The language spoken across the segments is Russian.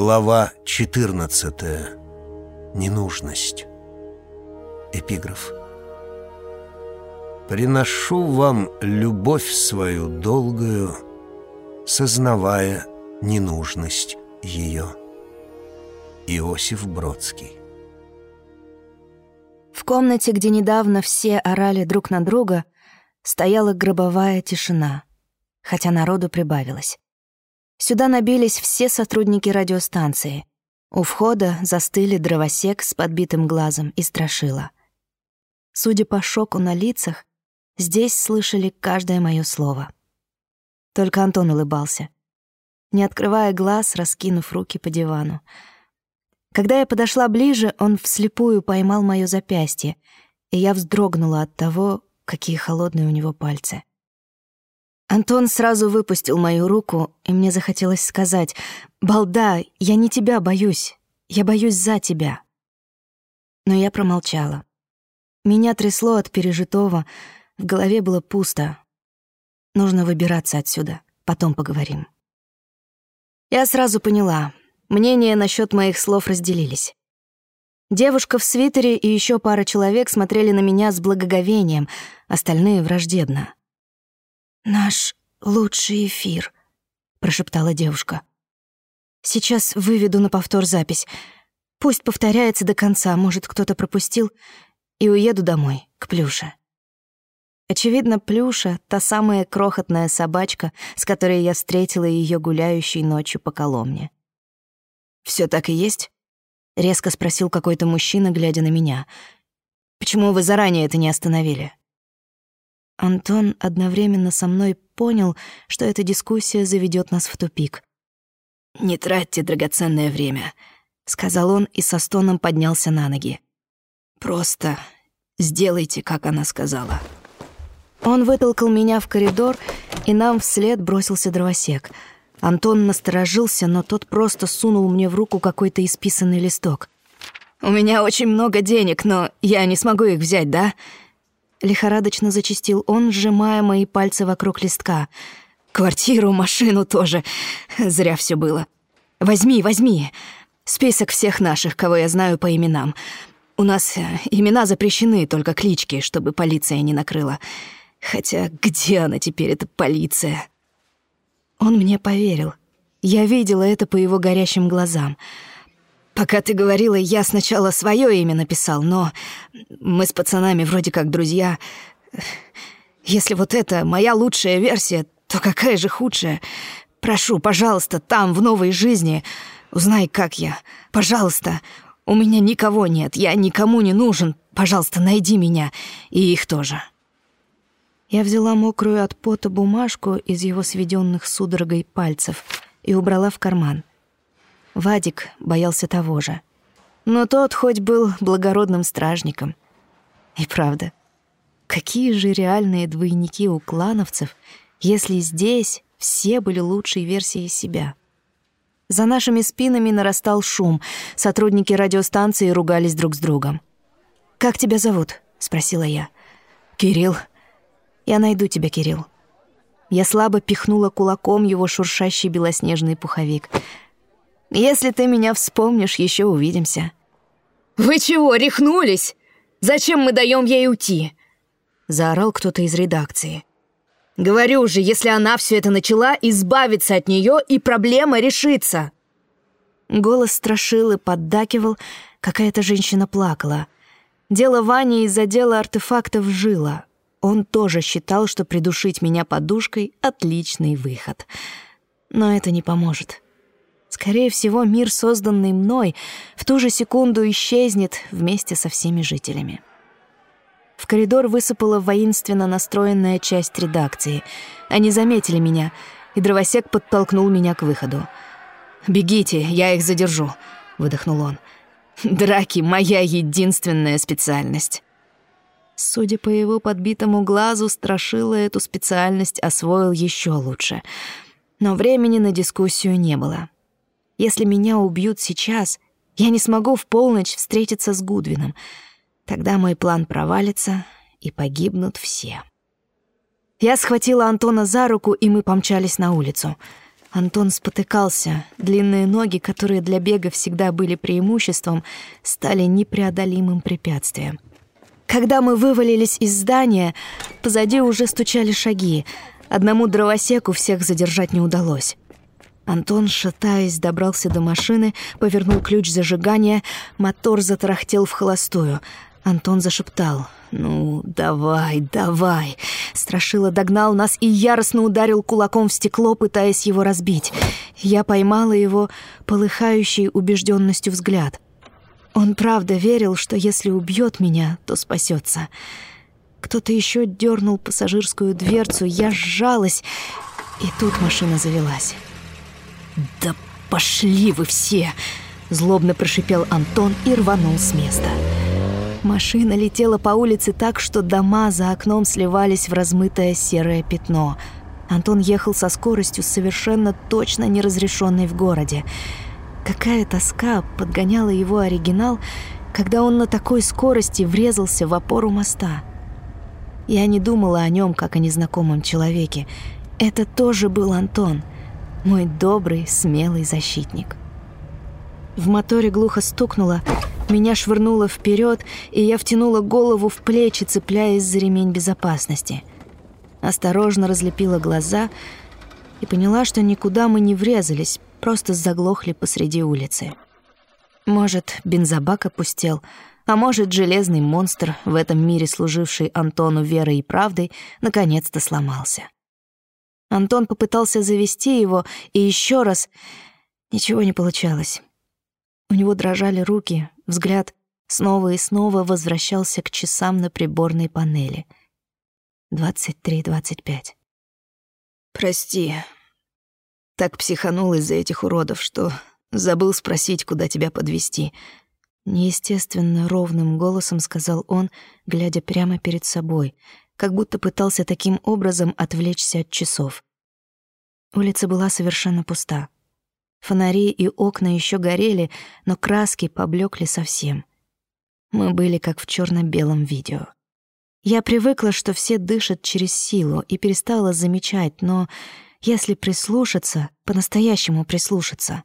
Глава 14. Ненужность. Эпиграф. «Приношу вам любовь свою долгую, сознавая ненужность ее». Иосиф Бродский. В комнате, где недавно все орали друг на друга, стояла гробовая тишина, хотя народу прибавилось. Сюда набились все сотрудники радиостанции. У входа застыли дровосек с подбитым глазом и страшила. Судя по шоку на лицах, здесь слышали каждое мое слово. Только Антон улыбался, не открывая глаз, раскинув руки по дивану. Когда я подошла ближе, он вслепую поймал моё запястье, и я вздрогнула от того, какие холодные у него пальцы. Антон сразу выпустил мою руку, и мне захотелось сказать, «Балда, я не тебя боюсь, я боюсь за тебя». Но я промолчала. Меня трясло от пережитого, в голове было пусто. Нужно выбираться отсюда, потом поговорим. Я сразу поняла, мнения насчет моих слов разделились. Девушка в свитере и еще пара человек смотрели на меня с благоговением, остальные — враждебно. «Наш лучший эфир», — прошептала девушка. «Сейчас выведу на повтор запись. Пусть повторяется до конца, может, кто-то пропустил, и уеду домой, к Плюше». Очевидно, Плюша — та самая крохотная собачка, с которой я встретила ее гуляющей ночью по Коломне. Все так и есть?» — резко спросил какой-то мужчина, глядя на меня. «Почему вы заранее это не остановили?» Антон одновременно со мной понял, что эта дискуссия заведет нас в тупик. «Не тратьте драгоценное время», — сказал он и со стоном поднялся на ноги. «Просто сделайте, как она сказала». Он вытолкал меня в коридор, и нам вслед бросился дровосек. Антон насторожился, но тот просто сунул мне в руку какой-то исписанный листок. «У меня очень много денег, но я не смогу их взять, да?» Лихорадочно зачистил он, сжимая мои пальцы вокруг листка. «Квартиру, машину тоже. Зря все было. Возьми, возьми. Список всех наших, кого я знаю по именам. У нас э, имена запрещены, только клички, чтобы полиция не накрыла. Хотя где она теперь, эта полиция?» Он мне поверил. Я видела это по его горящим глазам — Пока ты говорила, я сначала свое имя написал, но мы с пацанами вроде как друзья. Если вот это моя лучшая версия, то какая же худшая? Прошу, пожалуйста, там, в новой жизни, узнай, как я. Пожалуйста, у меня никого нет, я никому не нужен. Пожалуйста, найди меня и их тоже. Я взяла мокрую от пота бумажку из его сведенных судорогой пальцев и убрала в карман. Вадик боялся того же. Но тот хоть был благородным стражником. И правда, какие же реальные двойники у клановцев, если здесь все были лучшей версией себя? За нашими спинами нарастал шум, сотрудники радиостанции ругались друг с другом. «Как тебя зовут?» — спросила я. «Кирилл». «Я найду тебя, Кирилл». Я слабо пихнула кулаком его шуршащий белоснежный пуховик — если ты меня вспомнишь, еще увидимся». «Вы чего, рехнулись? Зачем мы даем ей уйти?» Заорал кто-то из редакции. «Говорю же, если она все это начала, избавиться от нее и проблема решится». Голос страшил и поддакивал, какая-то женщина плакала. Дело Вани из-за дела артефактов жило. Он тоже считал, что придушить меня подушкой — отличный выход. Но это не поможет. Скорее всего, мир, созданный мной, в ту же секунду исчезнет вместе со всеми жителями. В коридор высыпала воинственно настроенная часть редакции. Они заметили меня, и дровосек подтолкнул меня к выходу. «Бегите, я их задержу», — выдохнул он. «Драки — моя единственная специальность». Судя по его подбитому глазу, Страшила эту специальность освоил еще лучше. Но времени на дискуссию не было. Если меня убьют сейчас, я не смогу в полночь встретиться с Гудвином. Тогда мой план провалится, и погибнут все. Я схватила Антона за руку, и мы помчались на улицу. Антон спотыкался. Длинные ноги, которые для бега всегда были преимуществом, стали непреодолимым препятствием. Когда мы вывалились из здания, позади уже стучали шаги. Одному дровосеку всех задержать не удалось. Антон, шатаясь, добрался до машины, повернул ключ зажигания, мотор затарахтел в холостую. Антон зашептал «Ну, давай, давай!» Страшила догнал нас и яростно ударил кулаком в стекло, пытаясь его разбить. Я поймала его полыхающий убежденностью взгляд. Он правда верил, что если убьет меня, то спасется. Кто-то еще дернул пассажирскую дверцу, я сжалась, и тут машина завелась. «Да пошли вы все!» Злобно прошипел Антон и рванул с места. Машина летела по улице так, что дома за окном сливались в размытое серое пятно. Антон ехал со скоростью, совершенно точно неразрешенной в городе. Какая тоска подгоняла его оригинал, когда он на такой скорости врезался в опору моста. Я не думала о нем, как о незнакомом человеке. Это тоже был Антон, мой добрый, смелый защитник. В моторе глухо стукнуло, меня швырнуло вперед, и я втянула голову в плечи, цепляясь за ремень безопасности. Осторожно разлепила глаза и поняла, что никуда мы не врезались, просто заглохли посреди улицы. Может, бензобак опустел, а может, железный монстр, в этом мире служивший Антону верой и правдой, наконец-то сломался. Антон попытался завести его, и еще раз ничего не получалось. У него дрожали руки, взгляд снова и снова возвращался к часам на приборной панели. Двадцать три, двадцать пять. «Прости. Так психанул из-за этих уродов, что забыл спросить, куда тебя подвести. Неестественно ровным голосом сказал он, глядя прямо перед собой, как будто пытался таким образом отвлечься от часов. Улица была совершенно пуста. Фонари и окна еще горели, но краски поблекли совсем. Мы были как в черно белом видео. Я привыкла, что все дышат через силу, и перестала замечать, но если прислушаться, по-настоящему прислушаться,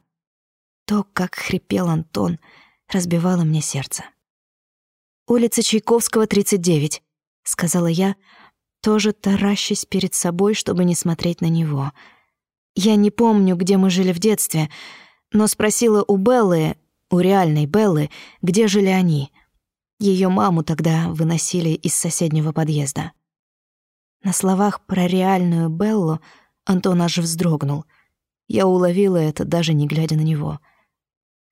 то, как хрипел Антон, разбивало мне сердце. «Улица Чайковского, 39», — сказала я, тоже таращась перед собой, чтобы не смотреть на него — я не помню, где мы жили в детстве, но спросила у Беллы, у реальной Беллы, где жили они. Ее маму тогда выносили из соседнего подъезда. На словах про реальную Беллу Антон аж вздрогнул. Я уловила это, даже не глядя на него.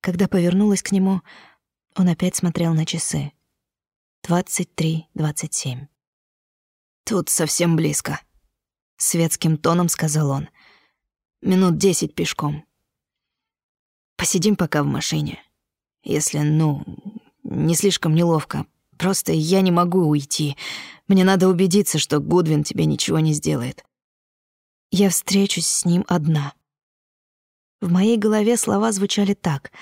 Когда повернулась к нему, он опять смотрел на часы. Двадцать три, двадцать семь. «Тут совсем близко», — светским тоном сказал он — Минут десять пешком. Посидим пока в машине. Если, ну, не слишком неловко. Просто я не могу уйти. Мне надо убедиться, что Гудвин тебе ничего не сделает. Я встречусь с ним одна. В моей голове слова звучали так.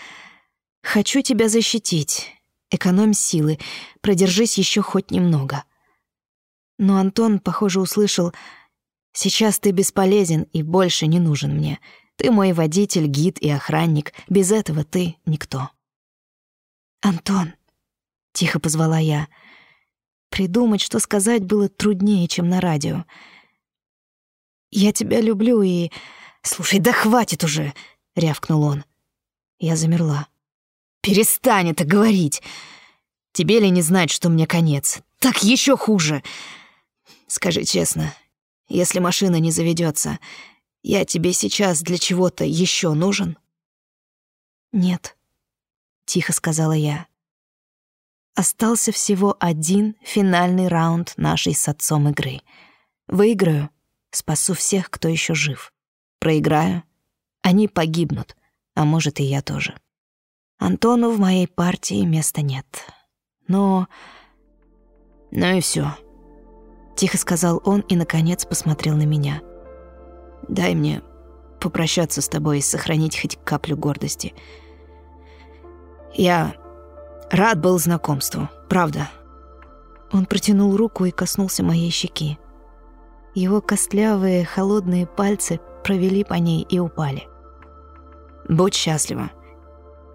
«Хочу тебя защитить. Экономь силы. Продержись еще хоть немного». Но Антон, похоже, услышал Сейчас ты бесполезен и больше не нужен мне. Ты мой водитель, гид и охранник. Без этого ты никто. Антон, тихо позвала я. Придумать, что сказать, было труднее, чем на радио. Я тебя люблю и... Слушай, да хватит уже, рявкнул он. Я замерла. Перестань это говорить. Тебе ли не знать, что мне конец? Так еще хуже. Скажи честно, если машина не заведется, я тебе сейчас для чего-то еще нужен?» «Нет», — тихо сказала я. Остался всего один финальный раунд нашей с отцом игры. Выиграю — спасу всех, кто еще жив. Проиграю — они погибнут, а может и я тоже. Антону в моей партии места нет. Но... Ну и все. Тихо сказал он и, наконец, посмотрел на меня. «Дай мне попрощаться с тобой и сохранить хоть каплю гордости. Я рад был знакомству, правда». Он протянул руку и коснулся моей щеки. Его костлявые, холодные пальцы провели по ней и упали. «Будь счастлива.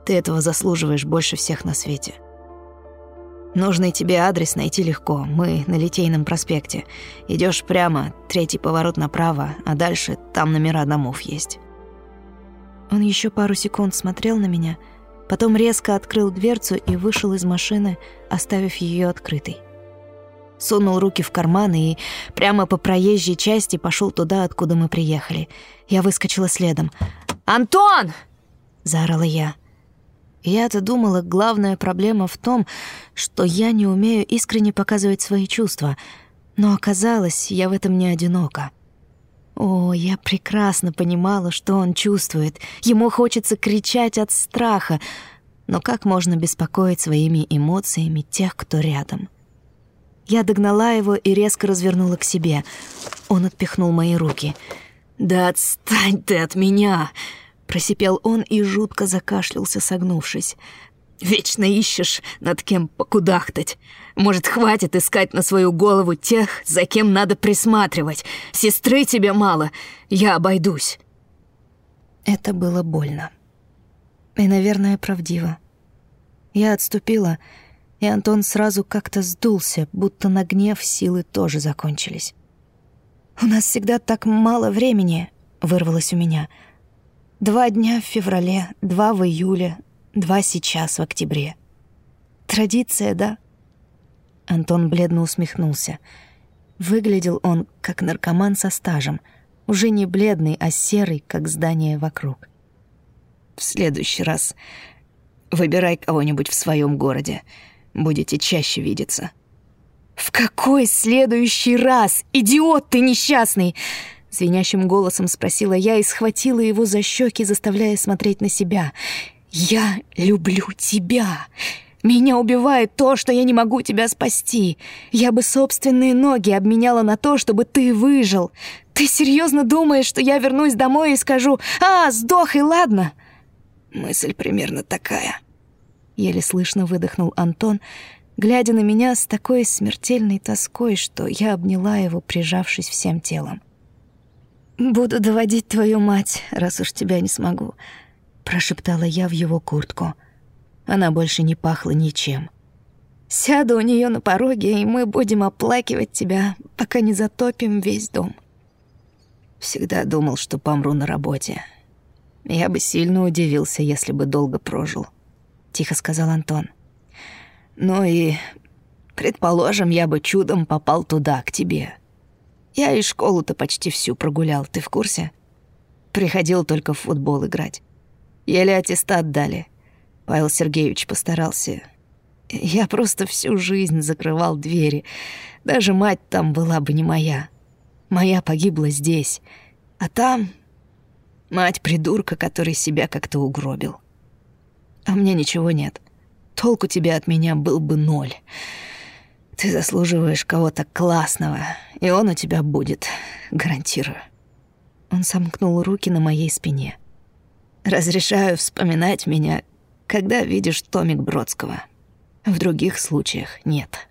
Ты этого заслуживаешь больше всех на свете». Нужный тебе адрес найти легко. Мы на Литейном проспекте. Идешь прямо, третий поворот направо, а дальше там номера домов есть. Он еще пару секунд смотрел на меня, потом резко открыл дверцу и вышел из машины, оставив ее открытой. Сунул руки в карманы и прямо по проезжей части пошел туда, откуда мы приехали. Я выскочила следом. «Антон!» — заорала я. Я-то думала, главная проблема в том, что я не умею искренне показывать свои чувства. Но оказалось, я в этом не одинока. О, я прекрасно понимала, что он чувствует. Ему хочется кричать от страха. Но как можно беспокоить своими эмоциями тех, кто рядом? Я догнала его и резко развернула к себе. Он отпихнул мои руки. «Да отстань ты от меня!» Просипел он и жутко закашлялся, согнувшись. «Вечно ищешь, над кем покудахтать. Может, хватит искать на свою голову тех, за кем надо присматривать. Сестры тебе мало, я обойдусь». Это было больно. И, наверное, правдиво. Я отступила, и Антон сразу как-то сдулся, будто на гнев силы тоже закончились. «У нас всегда так мало времени», — вырвалось у меня — Два дня в феврале, два в июле, два сейчас в октябре. Традиция, да? Антон бледно усмехнулся. Выглядел он как наркоман со стажем, уже не бледный, а серый, как здание вокруг. В следующий раз выбирай кого-нибудь в своем городе. Будете чаще видеться. В какой следующий раз, идиот ты несчастный? Звенящим голосом спросила я и схватила его за щеки, заставляя смотреть на себя. «Я люблю тебя!» Меня убивает то, что я не могу тебя спасти. Я бы собственные ноги обменяла на то, чтобы ты выжил. Ты серьезно думаешь, что я вернусь домой и скажу «А, сдох и ладно?» Мысль примерно такая. Еле слышно выдохнул Антон, глядя на меня с такой смертельной тоской, что я обняла его, прижавшись всем телом. «Буду доводить твою мать, раз уж тебя не смогу», — прошептала я в его куртку. Она больше не пахла ничем. «Сяду у нее на пороге, и мы будем оплакивать тебя, пока не затопим весь дом». Всегда думал, что помру на работе. Я бы сильно удивился, если бы долго прожил, — тихо сказал Антон. Ну и, предположим, я бы чудом попал туда, к тебе. Я и школу-то почти всю прогулял, ты в курсе? Приходил только в футбол играть. Еле аттестат дали. Павел Сергеевич постарался. Я просто всю жизнь закрывал двери. Даже мать там была бы не моя. Моя погибла здесь. А там... Мать придурка, который себя как-то угробил. А мне ничего нет. Толку тебе от меня был бы ноль. Ты заслуживаешь кого-то классного, и он у тебя будет, гарантирую. Он сомкнул руки на моей спине. Разрешаю вспоминать меня, когда видишь томик Бродского. В других случаях нет.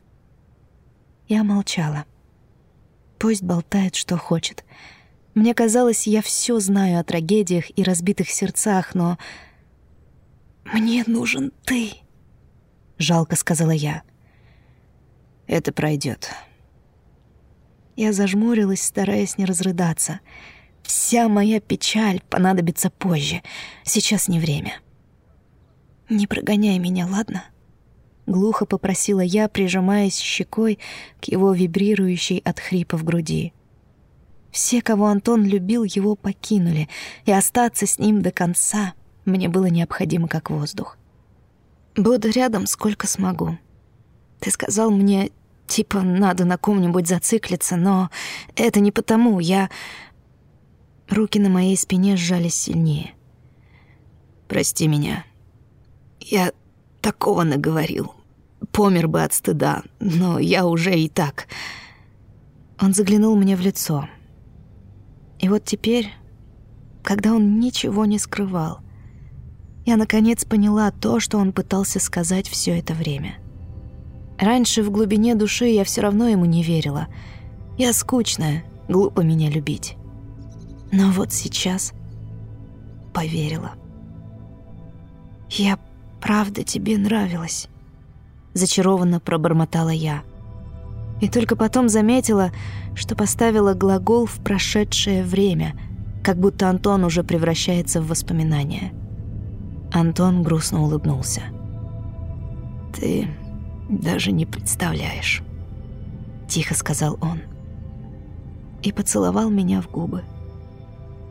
Я молчала. Пусть болтает, что хочет. Мне казалось, я все знаю о трагедиях и разбитых сердцах, но... «Мне нужен ты», — жалко сказала я. Это пройдет. Я зажмурилась, стараясь не разрыдаться. Вся моя печаль понадобится позже. Сейчас не время. «Не прогоняй меня, ладно?» Глухо попросила я, прижимаясь щекой к его вибрирующей от хрипа в груди. Все, кого Антон любил, его покинули, и остаться с ним до конца мне было необходимо как воздух. Буду рядом сколько смогу. Ты сказал мне, типа, надо на ком-нибудь зациклиться, но это не потому, я... Руки на моей спине сжались сильнее. Прости меня. Я такого наговорил. Помер бы от стыда, но я уже и так... Он заглянул мне в лицо. И вот теперь, когда он ничего не скрывал, я наконец поняла то, что он пытался сказать все это время — Раньше в глубине души я все равно ему не верила. Я скучная, глупо меня любить. Но вот сейчас поверила. «Я правда тебе нравилась», — зачарованно пробормотала я. И только потом заметила, что поставила глагол в прошедшее время, как будто Антон уже превращается в воспоминания. Антон грустно улыбнулся. «Ты даже не представляешь», — тихо сказал он. И поцеловал меня в губы.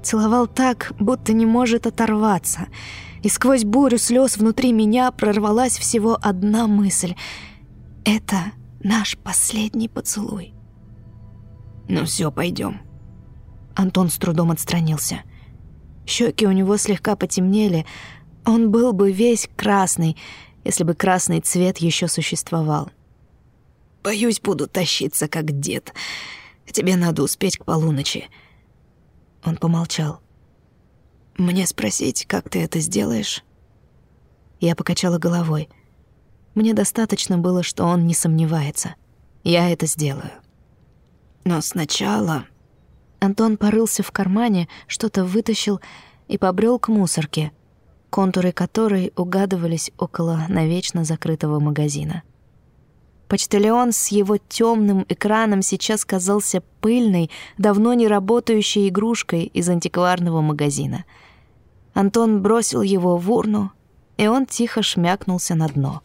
Целовал так, будто не может оторваться — и сквозь бурю слез внутри меня прорвалась всего одна мысль. Это наш последний поцелуй. «Ну все, пойдем. Антон с трудом отстранился. Щеки у него слегка потемнели. Он был бы весь красный, если бы красный цвет еще существовал. «Боюсь, буду тащиться, как дед. Тебе надо успеть к полуночи». Он помолчал. «Мне спросить, как ты это сделаешь?» Я покачала головой. Мне достаточно было, что он не сомневается. Я это сделаю. Но сначала... Антон порылся в кармане, что-то вытащил и побрел к мусорке, контуры которой угадывались около навечно закрытого магазина. Почтальон с его темным экраном сейчас казался пыльной, давно не работающей игрушкой из антикварного магазина — Антон бросил его в урну, и он тихо шмякнулся на дно.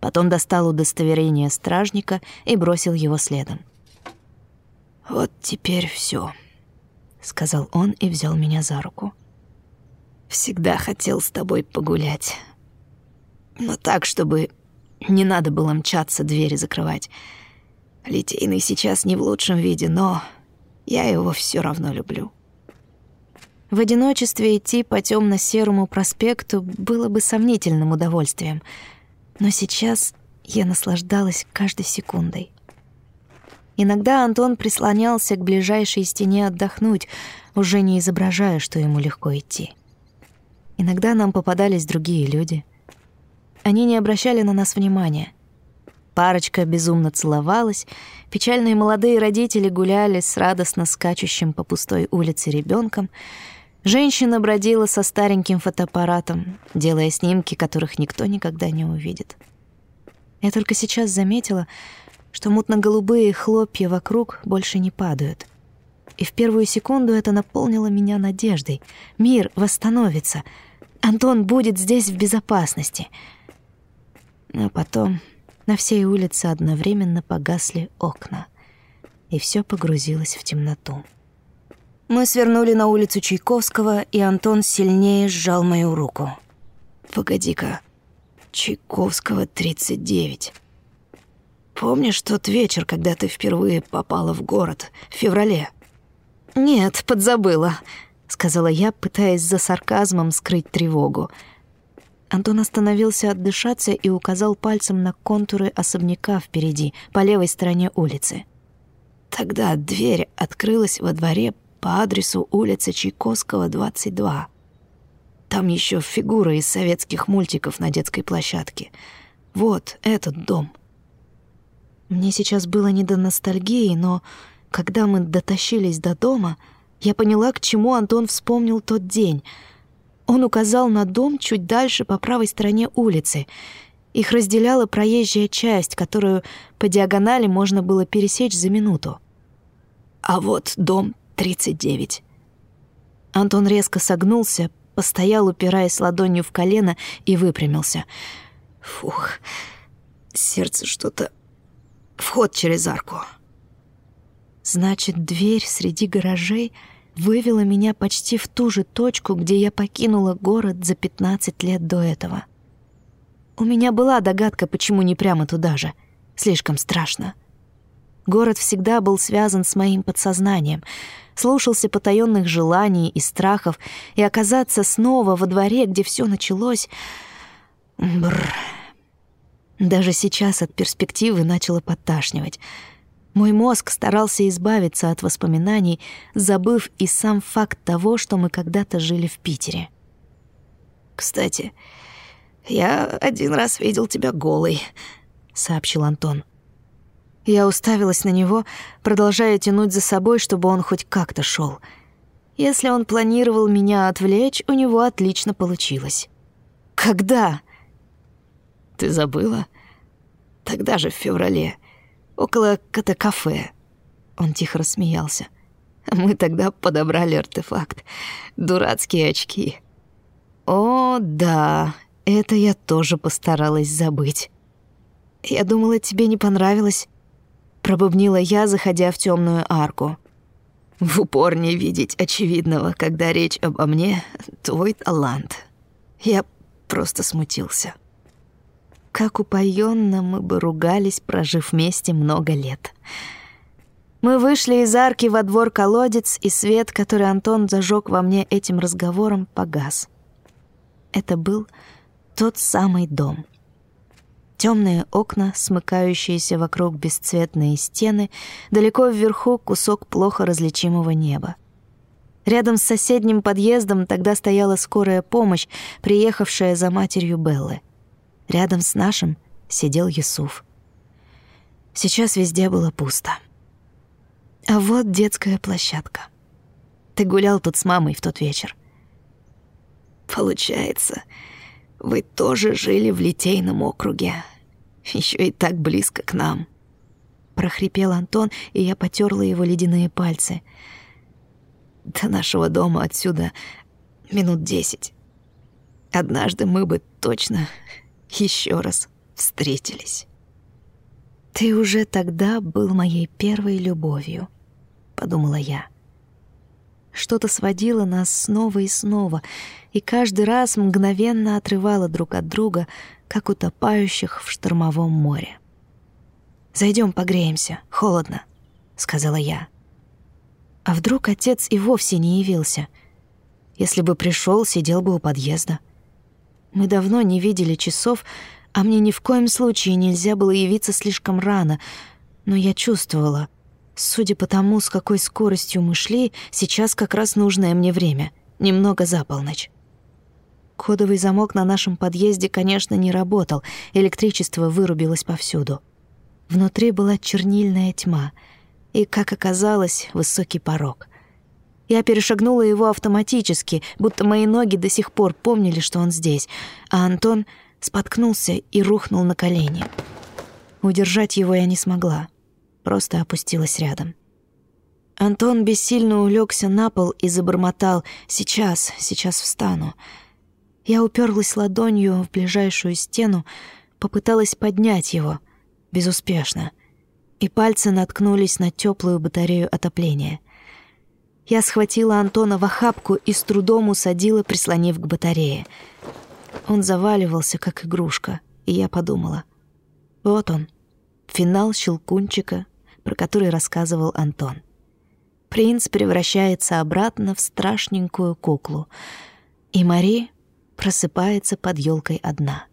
Потом достал удостоверение стражника и бросил его следом. «Вот теперь все, сказал он и взял меня за руку. «Всегда хотел с тобой погулять. Но так, чтобы не надо было мчаться двери закрывать. Литейный сейчас не в лучшем виде, но я его все равно люблю». В одиночестве идти по темно серому проспекту было бы сомнительным удовольствием, но сейчас я наслаждалась каждой секундой. Иногда Антон прислонялся к ближайшей стене отдохнуть, уже не изображая, что ему легко идти. Иногда нам попадались другие люди. Они не обращали на нас внимания. Парочка безумно целовалась, печальные молодые родители гуляли с радостно скачущим по пустой улице ребенком — Женщина бродила со стареньким фотоаппаратом, делая снимки, которых никто никогда не увидит. Я только сейчас заметила, что мутно-голубые хлопья вокруг больше не падают. И в первую секунду это наполнило меня надеждой. Мир восстановится. Антон будет здесь в безопасности. Но потом на всей улице одновременно погасли окна, и все погрузилось в темноту. Мы свернули на улицу Чайковского, и Антон сильнее сжал мою руку. «Погоди-ка, Чайковского, 39. Помнишь тот вечер, когда ты впервые попала в город, в феврале?» «Нет, подзабыла», — сказала я, пытаясь за сарказмом скрыть тревогу. Антон остановился отдышаться и указал пальцем на контуры особняка впереди, по левой стороне улицы. Тогда дверь открылась во дворе по адресу улица Чайковского, 22. Там еще фигура из советских мультиков на детской площадке. Вот этот дом. Мне сейчас было не до ностальгии, но когда мы дотащились до дома, я поняла, к чему Антон вспомнил тот день. Он указал на дом чуть дальше по правой стороне улицы. Их разделяла проезжая часть, которую по диагонали можно было пересечь за минуту. А вот дом 39. Антон резко согнулся, постоял, упираясь ладонью в колено, и выпрямился. Фух, сердце что-то... Вход через арку. Значит, дверь среди гаражей вывела меня почти в ту же точку, где я покинула город за 15 лет до этого. У меня была догадка, почему не прямо туда же. Слишком страшно. Город всегда был связан с моим подсознанием — слушался потаенных желаний и страхов, и оказаться снова во дворе, где все началось... Бррр. Даже сейчас от перспективы начало подташнивать. Мой мозг старался избавиться от воспоминаний, забыв и сам факт того, что мы когда-то жили в Питере. «Кстати, я один раз видел тебя голой», — сообщил Антон. Я уставилась на него, продолжая тянуть за собой, чтобы он хоть как-то шел. Если он планировал меня отвлечь, у него отлично получилось. «Когда?» «Ты забыла?» «Тогда же, в феврале, около ката-кафе». Он тихо рассмеялся. Мы тогда подобрали артефакт. Дурацкие очки. О, да, это я тоже постаралась забыть. Я думала, тебе не понравилось. Пробубнила я, заходя в темную арку. В упор не видеть очевидного, когда речь обо мне — твой талант. Я просто смутился. Как упоенно мы бы ругались, прожив вместе много лет. Мы вышли из арки во двор колодец, и свет, который Антон зажег во мне этим разговором, погас. Это был тот самый дом. Темные окна, смыкающиеся вокруг бесцветные стены, далеко вверху кусок плохо различимого неба. Рядом с соседним подъездом тогда стояла скорая помощь, приехавшая за матерью Беллы. Рядом с нашим сидел Юсуф. Сейчас везде было пусто. А вот детская площадка. Ты гулял тут с мамой в тот вечер. Получается, вы тоже жили в Литейном округе. Еще и так близко к нам. Прохрипел Антон, и я потерла его ледяные пальцы. До нашего дома отсюда минут десять. Однажды мы бы точно еще раз встретились. «Ты уже тогда был моей первой любовью», — подумала я. Что-то сводило нас снова и снова, и каждый раз мгновенно отрывало друг от друга, как утопающих в штормовом море. Зайдем погреемся, холодно», — сказала я. А вдруг отец и вовсе не явился? Если бы пришел, сидел бы у подъезда. Мы давно не видели часов, а мне ни в коем случае нельзя было явиться слишком рано, но я чувствовала, судя по тому, с какой скоростью мы шли, сейчас как раз нужное мне время, немного за полночь. Кодовый замок на нашем подъезде, конечно, не работал, электричество вырубилось повсюду. Внутри была чернильная тьма и, как оказалось, высокий порог. Я перешагнула его автоматически, будто мои ноги до сих пор помнили, что он здесь, а Антон споткнулся и рухнул на колени. Удержать его я не смогла, просто опустилась рядом. Антон бессильно улегся на пол и забормотал «Сейчас, сейчас встану». Я уперлась ладонью в ближайшую стену, попыталась поднять его, безуспешно, и пальцы наткнулись на теплую батарею отопления. Я схватила Антона в охапку и с трудом усадила, прислонив к батарее — он заваливался, как игрушка, и я подумала. Вот он, финал «Щелкунчика», про который рассказывал Антон. Принц превращается обратно в страшненькую куклу, и Мари просыпается под елкой одна.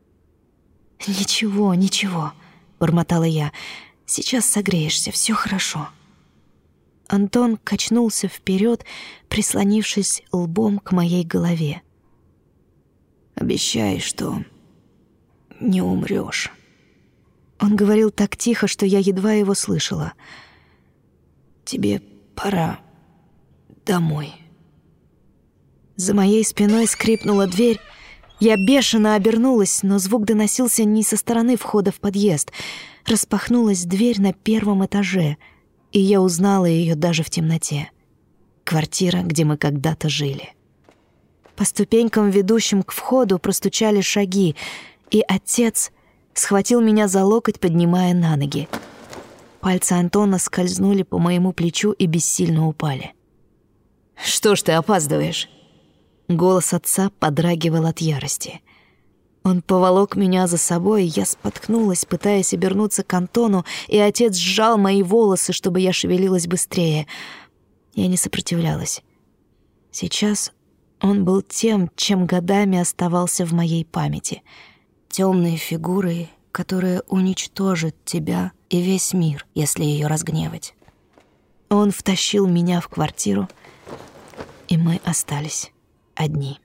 «Ничего, ничего», — бормотала я, — «сейчас согреешься, все хорошо». Антон качнулся вперед, прислонившись лбом к моей голове. Обещай, что не умрешь. Он говорил так тихо, что я едва его слышала. Тебе пора домой. За моей спиной скрипнула дверь. Я бешено обернулась, но звук доносился не со стороны входа в подъезд. Распахнулась дверь на первом этаже, и я узнала ее даже в темноте. Квартира, где мы когда-то жили. По ступенькам, ведущим к входу, простучали шаги, и отец схватил меня за локоть, поднимая на ноги. Пальцы Антона скользнули по моему плечу и бессильно упали. «Что ж ты опаздываешь?» Голос отца подрагивал от ярости. Он поволок меня за собой, я споткнулась, пытаясь обернуться к Антону, и отец сжал мои волосы, чтобы я шевелилась быстрее. Я не сопротивлялась. Сейчас он был тем, чем годами оставался в моей памяти. Темной фигурой, которая уничтожит тебя и весь мир, если ее разгневать. Он втащил меня в квартиру, и мы остались одни.